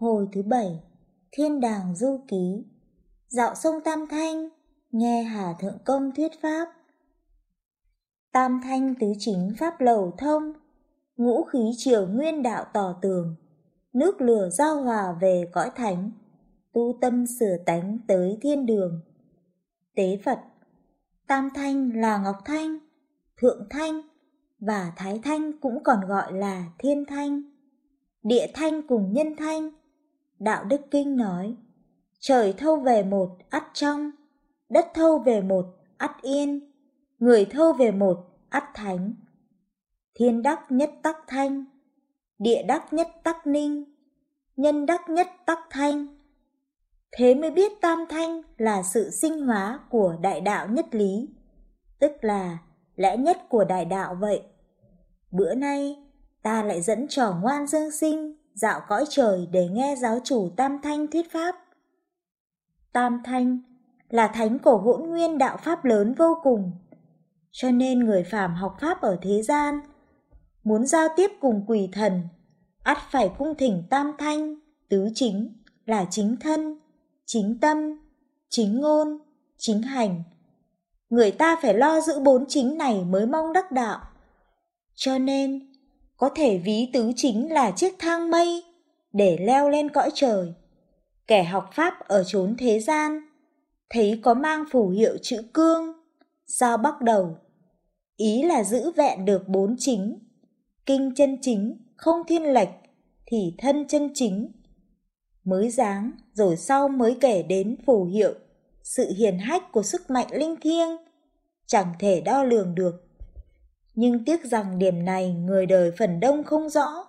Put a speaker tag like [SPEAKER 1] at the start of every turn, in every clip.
[SPEAKER 1] Hồi thứ bảy, Thiên đàng du ký, dạo sông Tam Thanh, nghe Hà Thượng Công thuyết pháp. Tam Thanh tứ chính pháp lầu thông, ngũ khí triều nguyên đạo tỏ tường, nước lửa giao hòa về cõi thánh, tu tâm sửa tánh tới thiên đường. Tế Phật, Tam Thanh là Ngọc Thanh, Thượng Thanh và Thái Thanh cũng còn gọi là Thiên Thanh. Địa Thanh cùng Nhân Thanh Đạo Đức Kinh nói, trời thâu về một ắt trong, đất thâu về một ắt yên, người thâu về một ắt thánh. Thiên đắc nhất tắc thanh, địa đắc nhất tắc ninh, nhân đắc nhất tắc thanh. Thế mới biết tam thanh là sự sinh hóa của đại đạo nhất lý, tức là lẽ nhất của đại đạo vậy. Bữa nay, ta lại dẫn trò ngoan dương sinh dạo cõi trời để nghe giáo chủ Tam Thanh thuyết pháp. Tam Thanh là thánh cổ hỗn nguyên đạo pháp lớn vô cùng, cho nên người phàm học pháp ở thế gian, muốn giao tiếp cùng quỷ thần, ắt phải cung thỉnh Tam Thanh, tứ chính là chính thân, chính tâm, chính ngôn, chính hành. Người ta phải lo giữ bốn chính này mới mong đắc đạo. Cho nên, có thể ví tứ chính là chiếc thang mây để leo lên cõi trời. Kẻ học pháp ở chốn thế gian, thấy có mang phù hiệu chữ cương, sao bắt đầu. Ý là giữ vẹn được bốn chính, kinh chân chính, không thiên lệch, thì thân chân chính. Mới dáng, rồi sau mới kể đến phù hiệu, sự hiền hách của sức mạnh linh thiêng, chẳng thể đo lường được nhưng tiếc rằng điểm này người đời phần đông không rõ.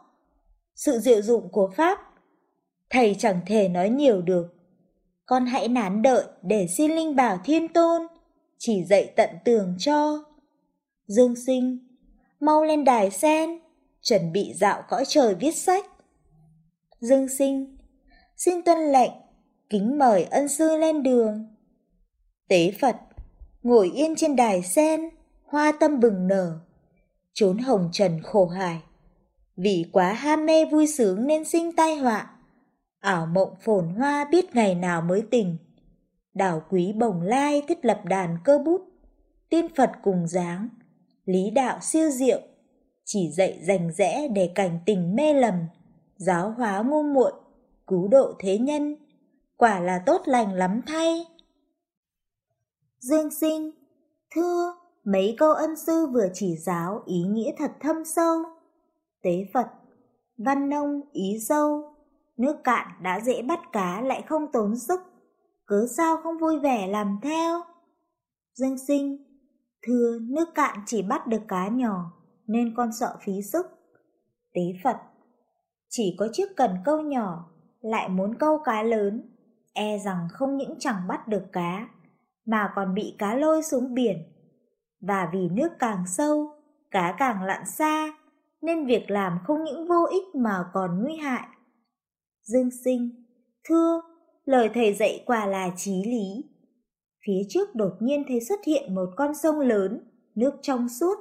[SPEAKER 1] Sự diệu dụng của Pháp, thầy chẳng thể nói nhiều được. Con hãy nán đợi để xin linh bảo thiên tôn, chỉ dạy tận tường cho. Dương sinh, mau lên đài sen, chuẩn bị dạo cõi trời viết sách. Dương sinh, xin tuân lệnh, kính mời ân sư lên đường. Tế Phật, ngồi yên trên đài sen, hoa tâm bừng nở, trốn hồng trần khổ hải. Vì quá ham mê vui sướng nên sinh tai họa, ảo mộng phồn hoa biết ngày nào mới tình. Đảo quý bồng lai thiết lập đàn cơ bút, tiên Phật cùng dáng, lý đạo siêu diệu, chỉ dạy rành rẽ để cảnh tình mê lầm, giáo hóa ngu muội, cứu độ thế nhân, quả là tốt lành lắm thay. Dương sinh, thưa, Mấy câu ân sư vừa chỉ giáo ý nghĩa thật thâm sâu. Tế Phật, văn nông ý sâu, nước cạn đã dễ bắt cá lại không tốn sức, cớ sao không vui vẻ làm theo. Dương sinh, thưa nước cạn chỉ bắt được cá nhỏ, nên con sợ phí sức. Tế Phật, chỉ có chiếc cần câu nhỏ, lại muốn câu cá lớn, e rằng không những chẳng bắt được cá, mà còn bị cá lôi xuống biển và vì nước càng sâu, cá càng lặn xa, nên việc làm không những vô ích mà còn nguy hại. Dương sinh, thưa, lời thầy dạy quả là trí lý. Phía trước đột nhiên thấy xuất hiện một con sông lớn, nước trong suốt,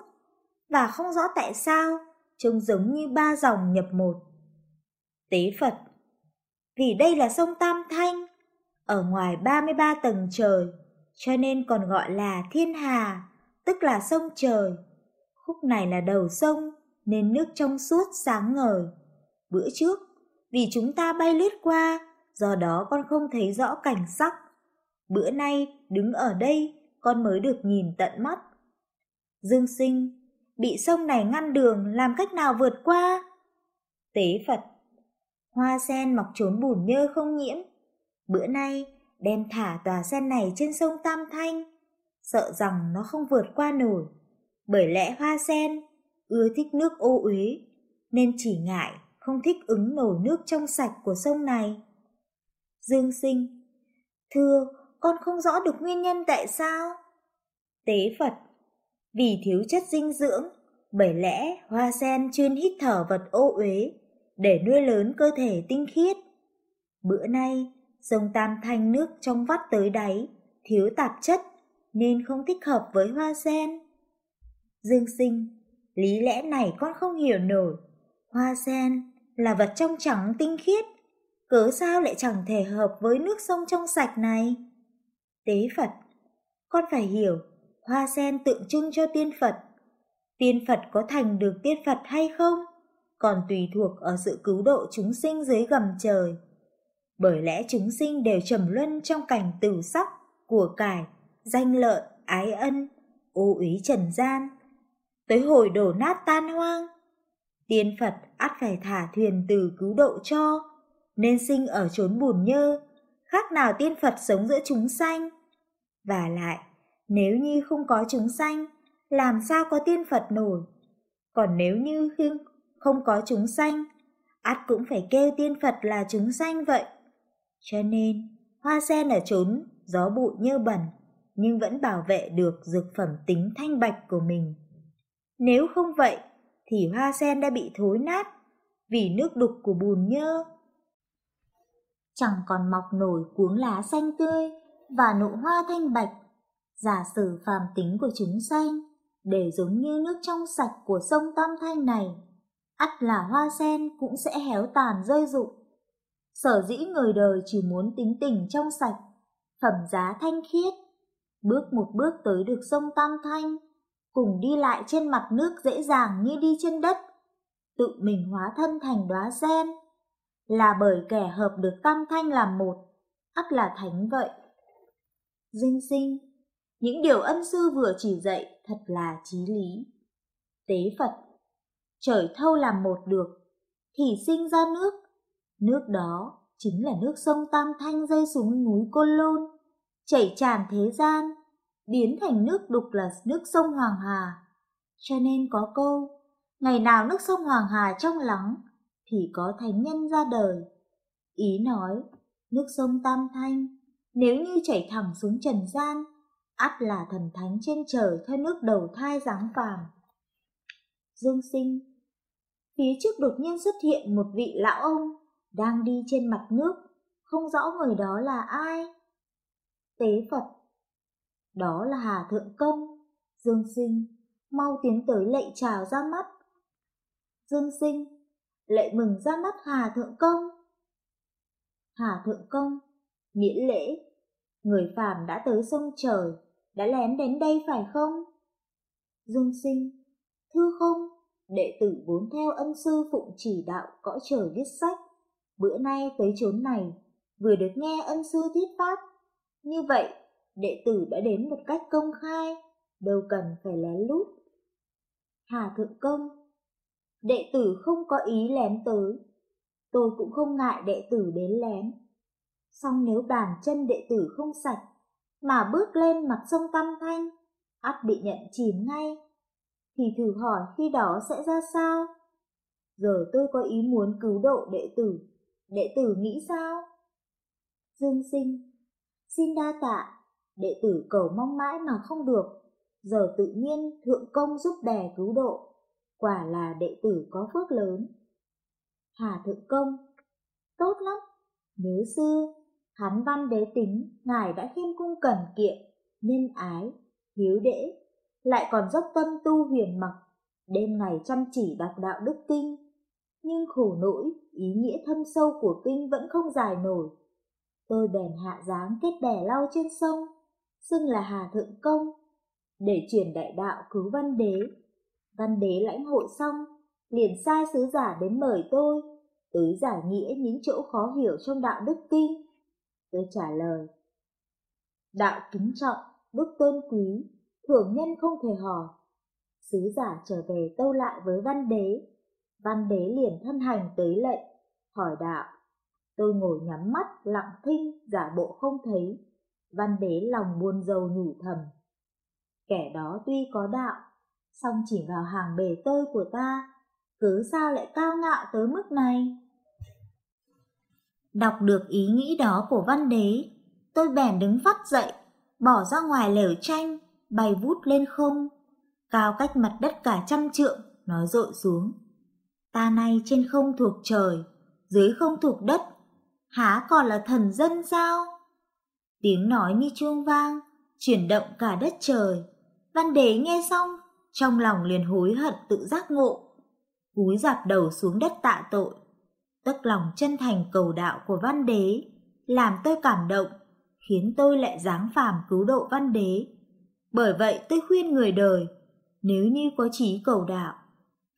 [SPEAKER 1] và không rõ tại sao, trông giống như ba dòng nhập một. Tế Phật, vì đây là sông Tam Thanh, ở ngoài 33 tầng trời, cho nên còn gọi là Thiên Hà tức là sông trời. Khúc này là đầu sông, nên nước trong suốt sáng ngời. Bữa trước, vì chúng ta bay lướt qua, do đó con không thấy rõ cảnh sắc. Bữa nay, đứng ở đây, con mới được nhìn tận mắt. Dương sinh, bị sông này ngăn đường, làm cách nào vượt qua? Tế Phật, hoa sen mọc trốn bùn nhơ không nhiễm. Bữa nay, đem thả tòa sen này trên sông Tam Thanh, sợ rằng nó không vượt qua nổi, bởi lẽ hoa sen ưa thích nước ô uế, nên chỉ ngại không thích ứng nổi nước trong sạch của sông này. Dương sinh, thưa, con không rõ được nguyên nhân tại sao. Tế Phật, vì thiếu chất dinh dưỡng, bởi lẽ hoa sen chuyên hít thở vật ô uế để nuôi lớn cơ thể tinh khiết. Bữa nay, sông Tam Thanh nước trong vắt tới đáy, thiếu tạp chất nên không thích hợp với hoa sen. Dương sinh, lý lẽ này con không hiểu nổi. Hoa sen là vật trong trắng tinh khiết, cớ sao lại chẳng thể hợp với nước sông trong sạch này? Tế Phật, con phải hiểu, hoa sen tượng trưng cho tiên Phật. Tiên Phật có thành được tiên Phật hay không? Còn tùy thuộc ở sự cứu độ chúng sinh dưới gầm trời. Bởi lẽ chúng sinh đều trầm luân trong cảnh tử sắc, của cải, danh lợi, ái ân, ô úy trần gian. Tới hồi đổ nát tan hoang, tiên Phật ắt phải thả thuyền từ cứu độ cho, nên sinh ở chốn bùn nhơ, khác nào tiên Phật sống giữa chúng sanh. Và lại, nếu như không có chúng sanh, làm sao có tiên Phật nổi? Còn nếu như không có chúng sanh, ắt cũng phải kêu tiên Phật là chúng sanh vậy. Cho nên, hoa sen ở chốn gió bụi nhơ bẩn, nhưng vẫn bảo vệ được dược phẩm tính thanh bạch của mình. Nếu không vậy, thì hoa sen đã bị thối nát vì nước đục của bùn nhơ. Chẳng còn mọc nổi cuống lá xanh tươi và nụ hoa thanh bạch. Giả sử phàm tính của chúng xanh đều giống như nước trong sạch của sông Tam Thanh này, ắt là hoa sen cũng sẽ héo tàn rơi rụng. Sở dĩ người đời chỉ muốn tính tình trong sạch, phẩm giá thanh khiết, bước một bước tới được sông Tam Thanh, cùng đi lại trên mặt nước dễ dàng như đi trên đất, tự mình hóa thân thành đóa sen, là bởi kẻ hợp được Tam Thanh làm một, ắt là thánh vậy. Dinh sinh, những điều ân sư vừa chỉ dạy thật là trí lý. Tế Phật, trời thâu làm một được, thì sinh ra nước, nước đó chính là nước sông Tam Thanh rơi xuống núi Côn Lôn, chảy tràn thế gian, biến thành nước đục là nước sông Hoàng Hà. Cho nên có câu, ngày nào nước sông Hoàng Hà trong lắng, thì có thánh nhân ra đời. Ý nói, nước sông Tam Thanh, nếu như chảy thẳng xuống trần gian, ắt là thần thánh trên trời theo nước đầu thai dáng phàm. Dương sinh Phía trước đột nhiên xuất hiện một vị lão ông, đang đi trên mặt nước, không rõ người đó là ai. Tế Phật Đó là Hà Thượng Công, Dương sinh, mau tiến tới lệ chào ra mắt. Dương sinh, lệ mừng ra mắt Hà Thượng Công. Hà Thượng Công, miễn lễ, người phàm đã tới sông trời, đã lén đến đây phải không? Dương sinh, thưa không, đệ tử vốn theo ân sư phụng chỉ đạo cõi trời viết sách, bữa nay tới chốn này, vừa được nghe ân sư thuyết pháp. Như vậy, đệ tử đã đến một cách công khai, đâu cần phải lén lút. Hà Thượng Công, đệ tử không có ý lén tới, tôi cũng không ngại đệ tử đến lén. Song nếu bàn chân đệ tử không sạch, mà bước lên mặt sông Tam Thanh, ắt bị nhận chìm ngay, thì thử hỏi khi đó sẽ ra sao? Giờ tôi có ý muốn cứu độ đệ tử, đệ tử nghĩ sao? Dương sinh, xin đa tạ, đệ tử cầu mong mãi mà không được, giờ tự nhiên thượng công giúp đè cứu độ, quả là đệ tử có phước lớn. Hà thượng công, tốt lắm, nếu xưa Hán văn đế tính, ngài đã khiêm cung cẩn kiệm, nhân ái, hiếu đễ, lại còn dốc tâm tu huyền mặc, đêm ngày chăm chỉ đọc đạo đức kinh. Nhưng khổ nỗi, ý nghĩa thâm sâu của kinh vẫn không dài nổi. Tôi bèn hạ dáng kết bè lau trên sông, xưng là Hà Thượng Công, để truyền đại đạo cứu văn đế. Văn đế lãnh hội xong, liền sai sứ giả đến mời tôi, tới giải nghĩa những chỗ khó hiểu trong đạo đức kinh Tôi trả lời. Đạo kính trọng, đức tôn quý, thường nhân không thể hỏi. Sứ giả trở về tâu lại với văn đế. Văn đế liền thân hành tới lệnh, hỏi đạo. Tôi ngồi nhắm mắt, lặng thinh, giả bộ không thấy. Văn đế lòng buồn rầu nhủ thầm. Kẻ đó tuy có đạo, song chỉ vào hàng bề tôi của ta, cứ sao lại cao ngạo tới mức này? Đọc được ý nghĩ đó của văn đế, tôi bèn đứng phát dậy, bỏ ra ngoài lều tranh, bay vút lên không, cao cách mặt đất cả trăm trượng, nói rội xuống. Ta nay trên không thuộc trời, dưới không thuộc đất, há còn là thần dân sao? Tiếng nói như chuông vang, chuyển động cả đất trời. Văn đế nghe xong, trong lòng liền hối hận tự giác ngộ, cúi dạp đầu xuống đất tạ tội. tức lòng chân thành cầu đạo của văn đế, làm tôi cảm động, khiến tôi lại dáng phàm cứu độ văn đế. Bởi vậy tôi khuyên người đời, nếu như có trí cầu đạo,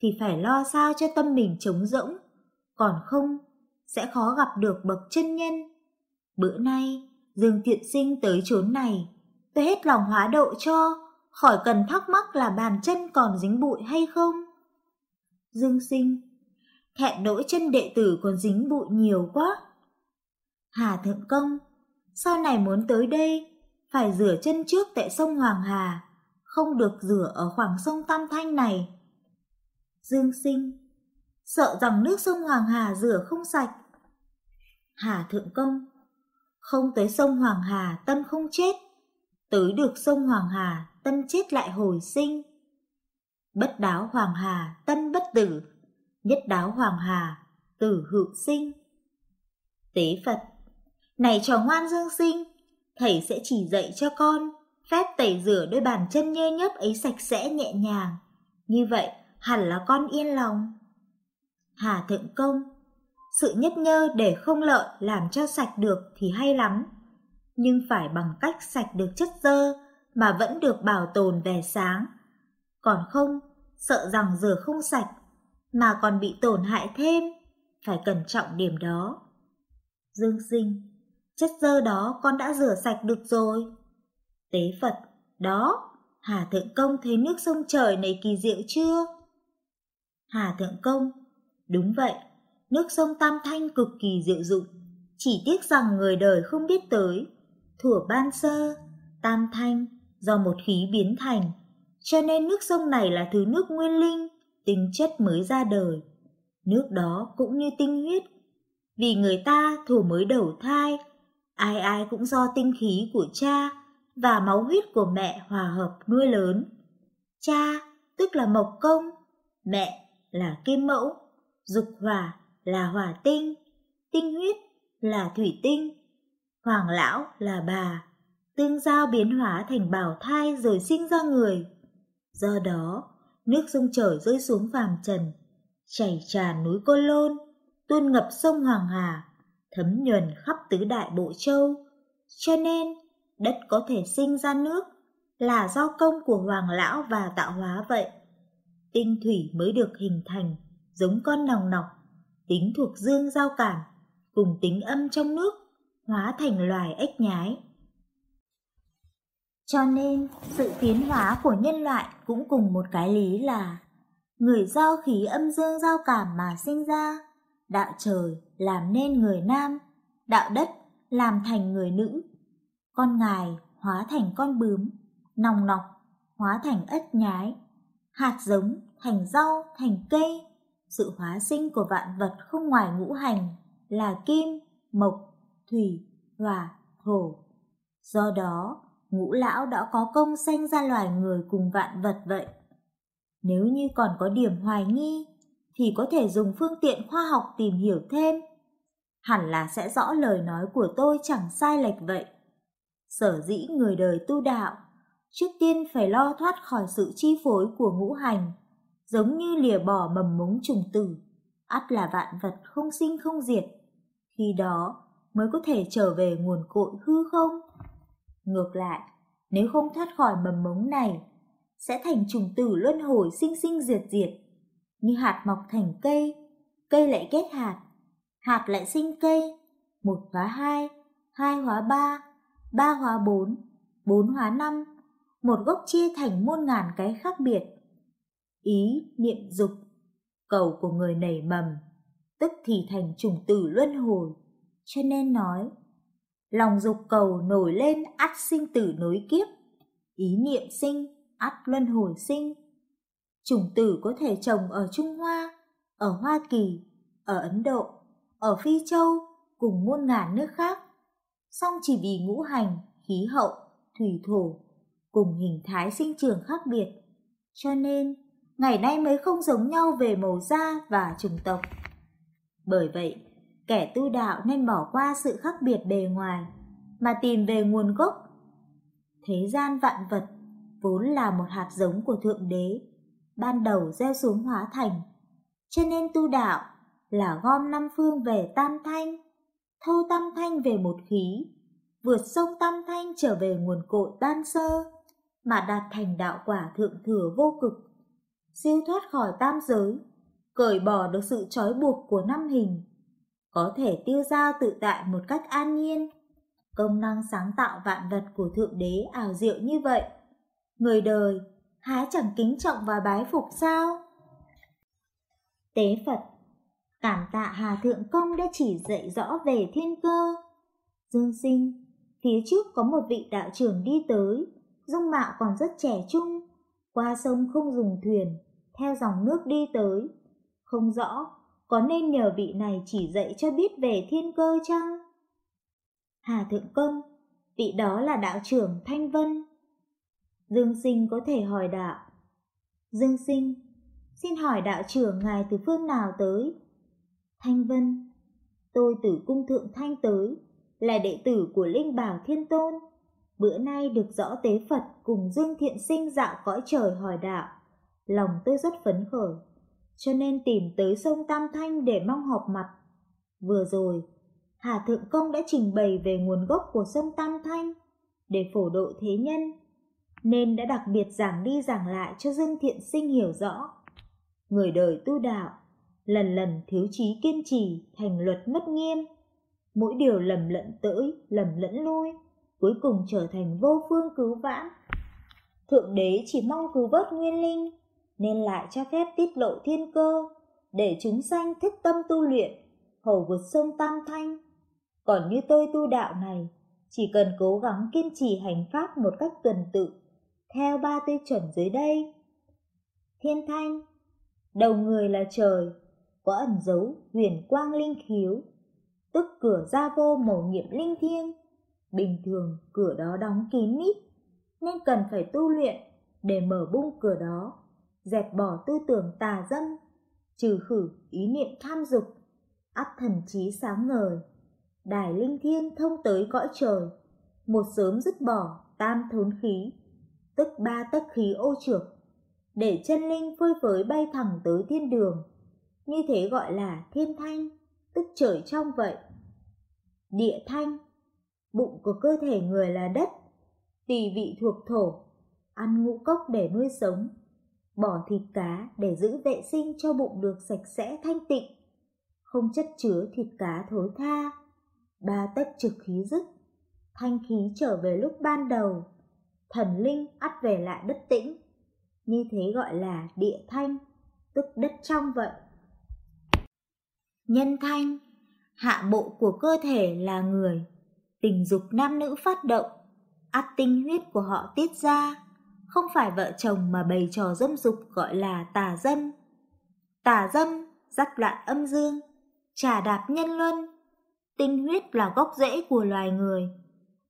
[SPEAKER 1] thì phải lo sao cho tâm mình trống rỗng, còn không sẽ khó gặp được bậc chân nhân. Bữa nay, Dương Thiện Sinh tới chốn này, tôi hết lòng hóa độ cho, khỏi cần thắc mắc là bàn chân còn dính bụi hay không. Dương Sinh, thẹn nỗi chân đệ tử còn dính bụi nhiều quá. Hà Thượng Công, sau này muốn tới đây, phải rửa chân trước tại sông Hoàng Hà, không được rửa ở khoảng sông Tam Thanh này. Dương Sinh, sợ rằng nước sông Hoàng Hà rửa không sạch. Hà Thượng Công, không tới sông Hoàng Hà tâm không chết, tới được sông Hoàng Hà tâm chết lại hồi sinh. Bất đáo Hoàng Hà tâm bất tử, nhất đáo Hoàng Hà tử hữu sinh. Tế Phật, này trò ngoan dương sinh, thầy sẽ chỉ dạy cho con phép tẩy rửa đôi bàn chân nhơ nhớp ấy sạch sẽ nhẹ nhàng. Như vậy hẳn là con yên lòng. Hà Thượng Công, sự nhất nhơ để không lợi làm cho sạch được thì hay lắm, nhưng phải bằng cách sạch được chất dơ mà vẫn được bảo tồn vẻ sáng. Còn không, sợ rằng rửa không sạch mà còn bị tổn hại thêm, phải cẩn trọng điểm đó. Dương sinh, chất dơ đó con đã rửa sạch được rồi. Tế Phật, đó, Hà Thượng Công thấy nước sông trời này kỳ diệu chưa? Hà Thượng Công, đúng vậy, nước sông Tam Thanh cực kỳ diệu dụng, chỉ tiếc rằng người đời không biết tới. Thủa ban sơ, Tam Thanh do một khí biến thành, cho nên nước sông này là thứ nước nguyên linh, tính chất mới ra đời. Nước đó cũng như tinh huyết, vì người ta thủ mới đầu thai, ai ai cũng do tinh khí của cha và máu huyết của mẹ hòa hợp nuôi lớn. Cha tức là mộc công, mẹ là kim mẫu, dục hòa là hỏa tinh, tinh huyết là thủy tinh, hoàng lão là bà, tương giao biến hóa thành bào thai rồi sinh ra người. Do đó, nước sông trời rơi xuống phàm trần, chảy tràn núi Côn Lôn, tuôn ngập sông Hoàng Hà, thấm nhuần khắp tứ đại bộ châu. Cho nên, đất có thể sinh ra nước là do công của Hoàng Lão và tạo hóa vậy. Tinh thủy mới được hình thành, giống con nòng nọc, tính thuộc dương giao cảm, cùng tính âm trong nước, hóa thành loài ếch nhái. Cho nên, sự tiến hóa của nhân loại cũng cùng một cái lý là người do khí âm dương giao cảm mà sinh ra, đạo trời làm nên người nam, đạo đất làm thành người nữ, con ngài hóa thành con bướm, nòng nọc hóa thành ếch nhái, hạt giống thành rau, thành cây. Sự hóa sinh của vạn vật không ngoài ngũ hành là kim, mộc, thủy, hỏa, thổ. Do đó, ngũ lão đã có công sanh ra loài người cùng vạn vật vậy. Nếu như còn có điểm hoài nghi, thì có thể dùng phương tiện khoa học tìm hiểu thêm. Hẳn là sẽ rõ lời nói của tôi chẳng sai lệch vậy. Sở dĩ người đời tu đạo, trước tiên phải lo thoát khỏi sự chi phối của ngũ hành, giống như lìa bỏ mầm mống trùng tử, ắt là vạn vật không sinh không diệt. Khi đó mới có thể trở về nguồn cội hư không. Ngược lại, nếu không thoát khỏi mầm mống này, sẽ thành trùng tử luân hồi sinh sinh diệt diệt. Như hạt mọc thành cây, cây lại kết hạt, hạt lại sinh cây, một hóa hai, hai hóa ba, ba hóa bốn, bốn hóa năm, một gốc chia thành muôn ngàn cái khác biệt. Ý niệm dục, cầu của người nảy mầm, tức thì thành trùng tử luân hồi, cho nên nói lòng dục cầu nổi lên ắt sinh tử nối kiếp, ý niệm sinh, ắt luân hồi sinh. Trùng tử có thể trồng ở Trung Hoa, ở Hoa Kỳ, ở Ấn Độ, ở Phi Châu, cùng muôn ngàn nước khác. Song chỉ vì ngũ hành, khí hậu, thủy thổ, cùng hình thái sinh trưởng khác biệt, cho nên ngày nay mới không giống nhau về màu da và chủng tộc. Bởi vậy, kẻ tu đạo nên bỏ qua sự khác biệt bề ngoài mà tìm về nguồn gốc. Thế gian vạn vật vốn là một hạt giống của Thượng Đế, ban đầu gieo xuống hóa thành. Cho nên tu đạo là gom năm phương về Tam Thanh, thâu Tam Thanh về một khí, vượt sông Tam Thanh trở về nguồn cội tan sơ, mà đạt thành đạo quả thượng thừa vô cực, siêu thoát khỏi tam giới, cởi bỏ được sự trói buộc của năm hình, có thể tiêu dao tự tại một cách an nhiên. Công năng sáng tạo vạn vật của Thượng Đế ảo diệu như vậy, người đời há chẳng kính trọng và bái phục sao? Tế Phật Cảm tạ Hà Thượng Công đã chỉ dạy rõ về thiên cơ. Dương sinh, phía trước có một vị đạo trưởng đi tới, dung mạo còn rất trẻ trung, qua sông không dùng thuyền, theo dòng nước đi tới. Không rõ, có nên nhờ vị này chỉ dạy cho biết về thiên cơ chăng? Hà Thượng Công, vị đó là đạo trưởng Thanh Vân. Dương Sinh có thể hỏi đạo. Dương Sinh, xin hỏi đạo trưởng ngài từ phương nào tới? Thanh Vân, tôi từ cung thượng Thanh tới, là đệ tử của Linh Bảo Thiên Tôn. Bữa nay được rõ tế Phật cùng Dương Thiện Sinh dạo cõi trời hỏi đạo. Lòng tôi rất phấn khởi, cho nên tìm tới sông Tam Thanh để mong họp mặt. Vừa rồi, Hà Thượng Công đã trình bày về nguồn gốc của sông Tam Thanh để phổ độ thế nhân, nên đã đặc biệt giảng đi giảng lại cho Dương Thiện Sinh hiểu rõ. Người đời tu đạo, lần lần thiếu trí kiên trì thành luật mất nghiêm, mỗi điều lầm lẫn tới, lầm lẫn lui, cuối cùng trở thành vô phương cứu vãn. Thượng đế chỉ mong cứu vớt nguyên linh, nên lại cho phép tiết lộ thiên cơ, để chúng sanh thích tâm tu luyện, hầu vượt sông Tam Thanh. Còn như tôi tu đạo này, chỉ cần cố gắng kiên trì hành pháp một cách tuần tự, theo ba tiêu chuẩn dưới đây. Thiên Thanh, đầu người là trời, có ẩn dấu huyền quang linh khiếu, tức cửa ra vô mầu nhiệm linh thiêng. Bình thường cửa đó đóng kín mít, nên cần phải tu luyện để mở bung cửa đó, dẹp bỏ tư tưởng tà dâm, trừ khử ý niệm tham dục, ắt thần trí sáng ngời. Đài linh thiên thông tới cõi trời, một sớm dứt bỏ tam thốn khí, tức ba tất khí ô trược, để chân linh phơi phới bay thẳng tới thiên đường như thế gọi là thiên thanh, tức trời trong vậy. Địa thanh, bụng của cơ thể người là đất, tỳ vị thuộc thổ, ăn ngũ cốc để nuôi sống, bỏ thịt cá để giữ vệ sinh cho bụng được sạch sẽ thanh tịnh, không chất chứa thịt cá thối tha, ba tất trực khí dứt, thanh khí trở về lúc ban đầu, thần linh ắt về lại đất tĩnh, như thế gọi là địa thanh, tức đất trong vậy. Nhân thanh, hạ bộ của cơ thể là người, tình dục nam nữ phát động, ắt tinh huyết của họ tiết ra, không phải vợ chồng mà bày trò dâm dục gọi là tà dâm. Tà dâm, dắt loạn âm dương, trà đạp nhân luân, tinh huyết là gốc rễ của loài người,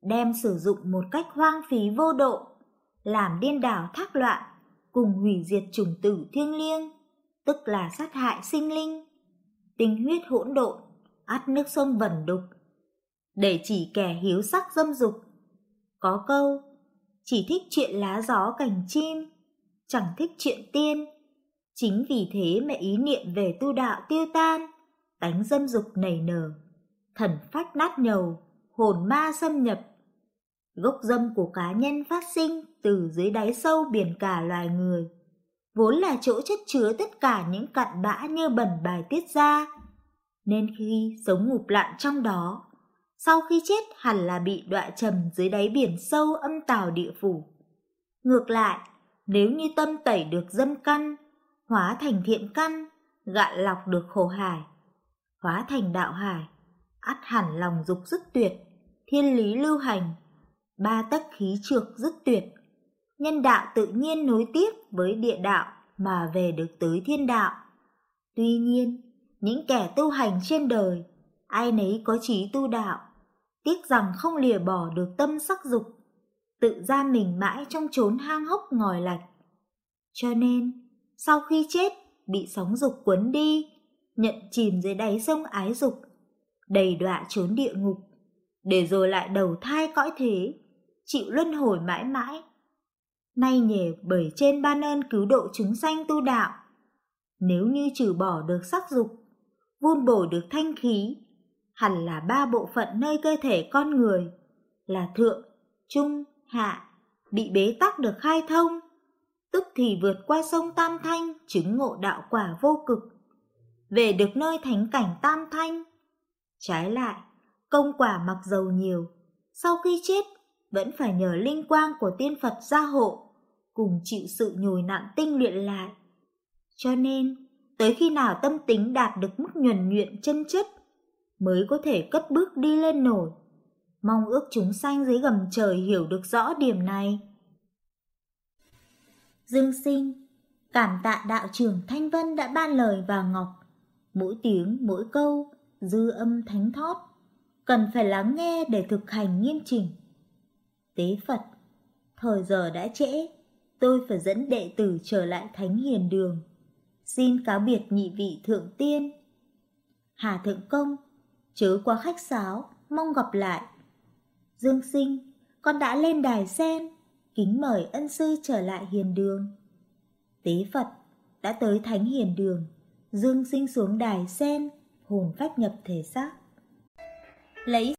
[SPEAKER 1] đem sử dụng một cách hoang phí vô độ, làm điên đảo thác loạn, cùng hủy diệt chủng tử thiêng liêng, tức là sát hại sinh linh tinh huyết hỗn độn, át nước sông vẩn đục, để chỉ kẻ hiếu sắc dâm dục. Có câu, chỉ thích chuyện lá gió cành chim, chẳng thích chuyện tiên. Chính vì thế mà ý niệm về tu đạo tiêu tan, tánh dâm dục nảy nở, thần phát nát nhầu, hồn ma xâm nhập. Gốc dâm của cá nhân phát sinh từ dưới đáy sâu biển cả loài người vốn là chỗ chất chứa tất cả những cặn bã như bẩn bài tiết ra, nên khi sống ngụp lặn trong đó, sau khi chết hẳn là bị đọa trầm dưới đáy biển sâu âm tào địa phủ. Ngược lại, nếu như tâm tẩy được dâm căn, hóa thành thiện căn, gạn lọc được khổ hải, hóa thành đạo hải, ắt hẳn lòng dục dứt tuyệt, thiên lý lưu hành, ba tắc khí trược dứt tuyệt, nhân đạo tự nhiên nối tiếp với địa đạo mà về được tới thiên đạo. Tuy nhiên, những kẻ tu hành trên đời, ai nấy có trí tu đạo, tiếc rằng không lìa bỏ được tâm sắc dục, tự ra mình mãi trong chốn hang hốc ngòi lạch. Cho nên, sau khi chết, bị sóng dục cuốn đi, nhận chìm dưới đáy sông ái dục, đầy đọa trốn địa ngục, để rồi lại đầu thai cõi thế, chịu luân hồi mãi mãi nay nhờ bởi trên ban ơn cứu độ chúng sanh tu đạo. Nếu như trừ bỏ được sắc dục, vun bồi được thanh khí, hẳn là ba bộ phận nơi cơ thể con người, là thượng, trung, hạ, bị bế tắc được khai thông, tức thì vượt qua sông Tam Thanh chứng ngộ đạo quả vô cực, về được nơi thánh cảnh Tam Thanh. Trái lại, công quả mặc dầu nhiều, sau khi chết vẫn phải nhờ linh quang của tiên Phật gia hộ, cùng chịu sự nhồi nặng tinh luyện lại. Cho nên, tới khi nào tâm tính đạt được mức nhuần nhuyện chân chất, mới có thể cất bước đi lên nổi. Mong ước chúng sanh dưới gầm trời hiểu được rõ điểm này. Dương sinh, cảm tạ đạo trưởng Thanh Vân đã ban lời vào Ngọc. Mỗi tiếng, mỗi câu, dư âm thánh thót, cần phải lắng nghe để thực hành nghiêm chỉnh. Tế Phật, thời giờ đã trễ, tôi phải dẫn đệ tử trở lại Thánh Hiền Đường. Xin cáo biệt nhị vị thượng tiên. Hà Thượng Công, chớ qua khách sáo, mong gặp lại. Dương Sinh, con đã lên đài sen, kính mời ân sư trở lại hiền đường. Tế Phật đã tới thánh hiền đường, Dương Sinh xuống đài sen, hồn phách nhập thể xác. Lấy